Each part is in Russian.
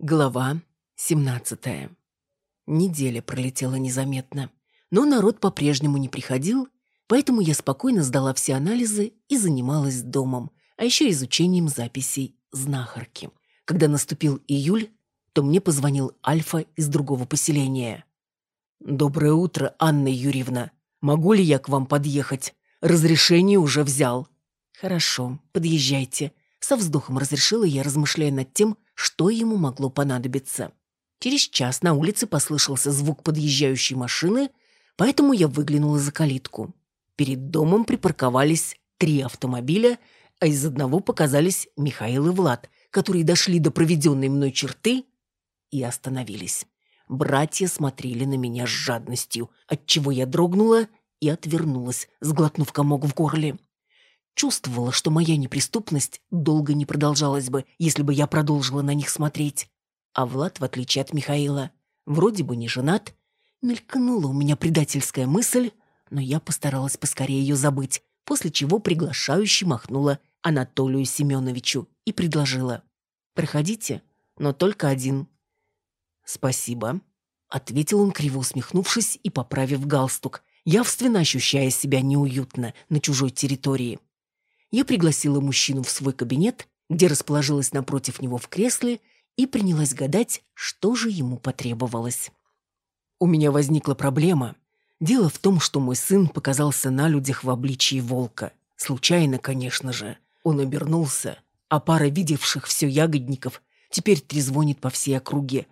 Глава 17. Неделя пролетела незаметно, но народ по-прежнему не приходил, поэтому я спокойно сдала все анализы и занималась домом, а еще изучением записей знахарки. Когда наступил июль, то мне позвонил Альфа из другого поселения. «Доброе утро, Анна Юрьевна. Могу ли я к вам подъехать? Разрешение уже взял». «Хорошо, подъезжайте», — со вздохом разрешила я, размышляя над тем, что ему могло понадобиться. Через час на улице послышался звук подъезжающей машины, поэтому я выглянула за калитку. Перед домом припарковались три автомобиля, а из одного показались Михаил и Влад, которые дошли до проведенной мной черты и остановились. Братья смотрели на меня с жадностью, отчего я дрогнула и отвернулась, сглотнув комок в горле. Чувствовала, что моя неприступность долго не продолжалась бы, если бы я продолжила на них смотреть. А Влад, в отличие от Михаила, вроде бы не женат. Мелькнула у меня предательская мысль, но я постаралась поскорее ее забыть, после чего приглашающе махнула Анатолию Семеновичу и предложила. «Проходите, но только один». «Спасибо», — ответил он, криво усмехнувшись и поправив галстук, явственно ощущая себя неуютно на чужой территории я пригласила мужчину в свой кабинет, где расположилась напротив него в кресле и принялась гадать, что же ему потребовалось. У меня возникла проблема. Дело в том, что мой сын показался на людях в обличии волка. Случайно, конечно же. Он обернулся, а пара видевших все ягодников теперь трезвонит по всей округе.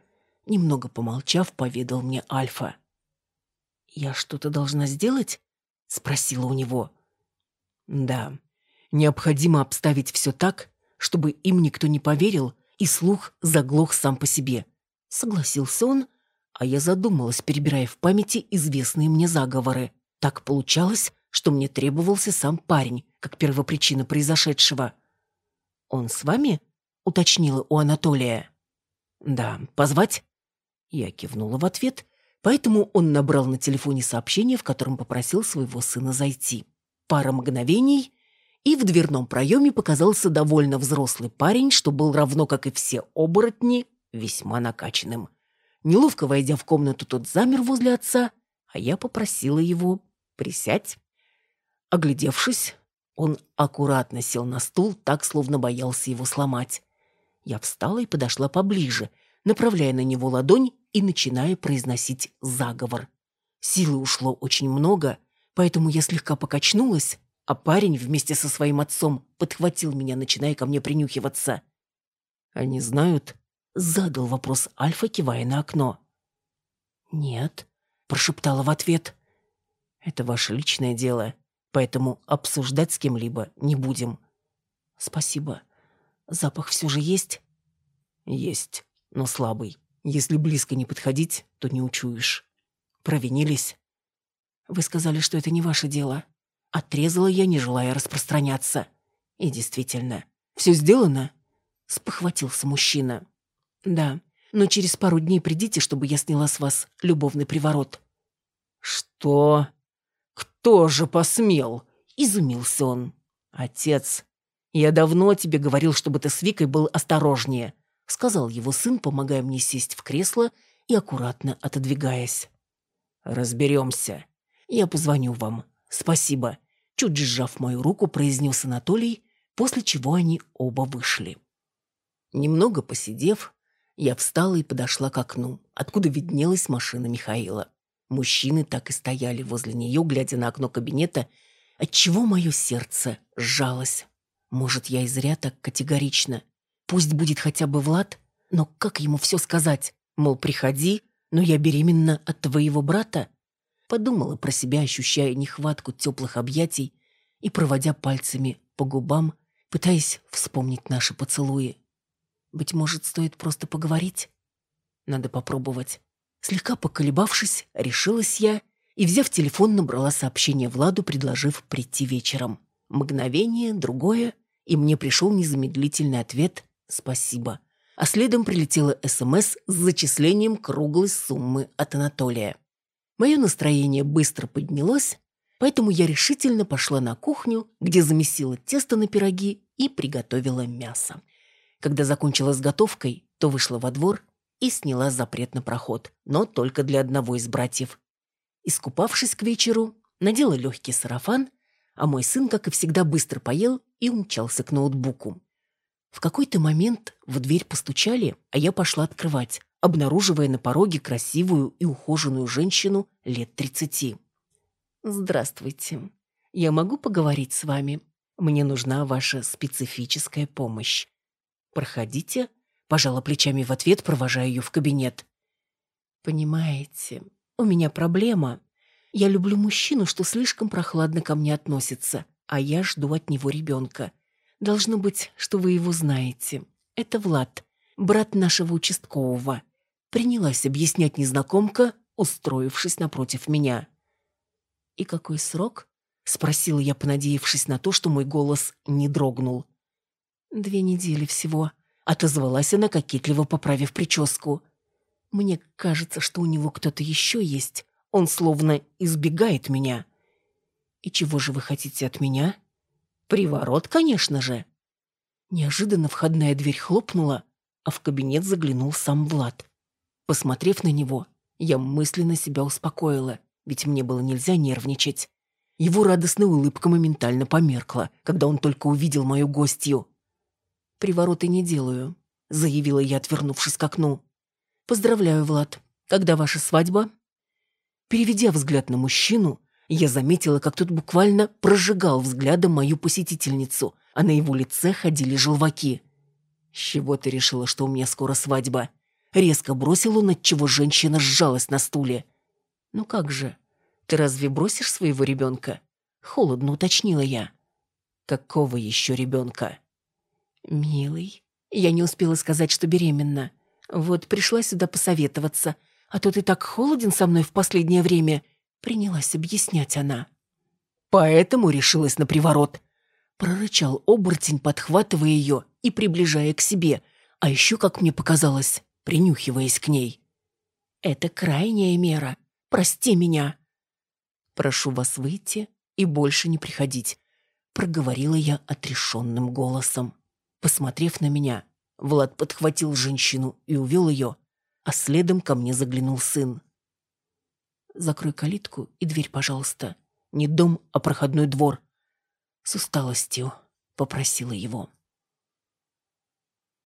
Немного помолчав, поведал мне Альфа. «Я что-то должна сделать?» — спросила у него. «Да, Необходимо обставить все так, чтобы им никто не поверил, и слух заглох сам по себе. Согласился он, а я задумалась, перебирая в памяти известные мне заговоры. Так получалось, что мне требовался сам парень, как первопричина произошедшего. «Он с вами?» — уточнила у Анатолия. «Да, позвать?» Я кивнула в ответ, поэтому он набрал на телефоне сообщение, в котором попросил своего сына зайти. Пара мгновений, и в дверном проеме показался довольно взрослый парень, что был равно, как и все оборотни, весьма накачанным. Неловко войдя в комнату, тот замер возле отца, а я попросила его присядь. Оглядевшись, он аккуратно сел на стул, так, словно боялся его сломать. Я встала и подошла поближе, направляя на него ладонь и начиная произносить заговор. Силы ушло очень много, поэтому я слегка покачнулась, а парень вместе со своим отцом подхватил меня, начиная ко мне принюхиваться. «Они знают?» — задал вопрос Альфа, кивая на окно. «Нет», — прошептала в ответ. «Это ваше личное дело, поэтому обсуждать с кем-либо не будем». «Спасибо. Запах все же есть?» «Есть, но слабый. Если близко не подходить, то не учуешь. Провинились?» «Вы сказали, что это не ваше дело», Отрезала я, не желая распространяться. И действительно, все сделано? Спохватился мужчина. Да, но через пару дней придите, чтобы я сняла с вас любовный приворот. Что? Кто же посмел? Изумился он. Отец, я давно тебе говорил, чтобы ты с Викой был осторожнее, сказал его сын, помогая мне сесть в кресло и аккуратно отодвигаясь. Разберемся. Я позвоню вам. Спасибо. Чуть сжав мою руку, произнес Анатолий, после чего они оба вышли. Немного посидев, я встала и подошла к окну, откуда виднелась машина Михаила. Мужчины так и стояли возле нее, глядя на окно кабинета, отчего мое сердце сжалось. Может, я и зря так категорично. Пусть будет хотя бы Влад, но как ему все сказать? Мол, приходи, но я беременна от твоего брата? Подумала про себя, ощущая нехватку теплых объятий и проводя пальцами по губам, пытаясь вспомнить наши поцелуи. Быть может, стоит просто поговорить? Надо попробовать. Слегка поколебавшись, решилась я и, взяв телефон, набрала сообщение Владу, предложив прийти вечером. Мгновение, другое, и мне пришел незамедлительный ответ «Спасибо». А следом прилетела СМС с зачислением круглой суммы от Анатолия. Мое настроение быстро поднялось, поэтому я решительно пошла на кухню, где замесила тесто на пироги и приготовила мясо. Когда закончила с готовкой, то вышла во двор и сняла запрет на проход, но только для одного из братьев. Искупавшись к вечеру, надела легкий сарафан, а мой сын, как и всегда, быстро поел и умчался к ноутбуку. В какой-то момент в дверь постучали, а я пошла открывать, обнаруживая на пороге красивую и ухоженную женщину лет тридцати. «Здравствуйте. Я могу поговорить с вами? Мне нужна ваша специфическая помощь. Проходите», — пожала плечами в ответ, провожая ее в кабинет. «Понимаете, у меня проблема. Я люблю мужчину, что слишком прохладно ко мне относится, а я жду от него ребенка. Должно быть, что вы его знаете. Это Влад, брат нашего участкового. Принялась объяснять незнакомка, устроившись напротив меня. «И какой срок?» — спросила я, понадеявшись на то, что мой голос не дрогнул. «Две недели всего», — отозвалась она, кокетливо поправив прическу. «Мне кажется, что у него кто-то еще есть. Он словно избегает меня». «И чего же вы хотите от меня?» Приворот, конечно же. Неожиданно входная дверь хлопнула, а в кабинет заглянул сам Влад. Посмотрев на него, я мысленно себя успокоила, ведь мне было нельзя нервничать. Его радостная улыбка моментально померкла, когда он только увидел мою гостью. «Привороты не делаю», — заявила я, отвернувшись к окну. «Поздравляю, Влад. Когда ваша свадьба?» Переведя взгляд на мужчину, я заметила, как тот буквально прожигал взглядом мою посетительницу, а на его лице ходили желваки. «С чего ты решила, что у меня скоро свадьба?» Резко бросил он, отчего женщина сжалась на стуле. «Ну как же? Ты разве бросишь своего ребенка?» Холодно уточнила я. «Какого еще ребенка?» «Милый, я не успела сказать, что беременна. Вот пришла сюда посоветоваться, а то ты так холоден со мной в последнее время», Принялась объяснять она. Поэтому решилась на приворот. Прорычал оборотень, подхватывая ее и приближая к себе, а еще, как мне показалось, принюхиваясь к ней. «Это крайняя мера. Прости меня». «Прошу вас выйти и больше не приходить», — проговорила я отрешенным голосом. Посмотрев на меня, Влад подхватил женщину и увел ее, а следом ко мне заглянул сын. Закрой калитку и дверь, пожалуйста. Не дом, а проходной двор. С усталостью попросила его.